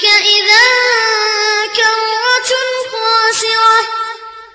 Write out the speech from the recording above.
إذا